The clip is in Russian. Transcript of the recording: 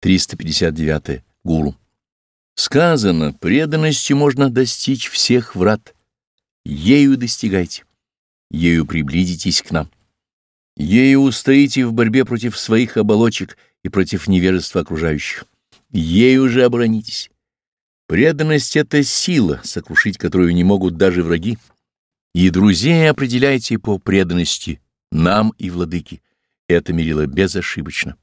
359. Гуру. Сказано, преданностью можно достичь всех врат. Ею достигайте, ею приблизитесь к нам. Ею устоите в борьбе против своих оболочек и против невежества окружающих. Ею же оборонитесь. Преданность — это сила, сокрушить которую не могут даже враги. И друзей определяйте по преданности нам и владыке. Это мерило безошибочно.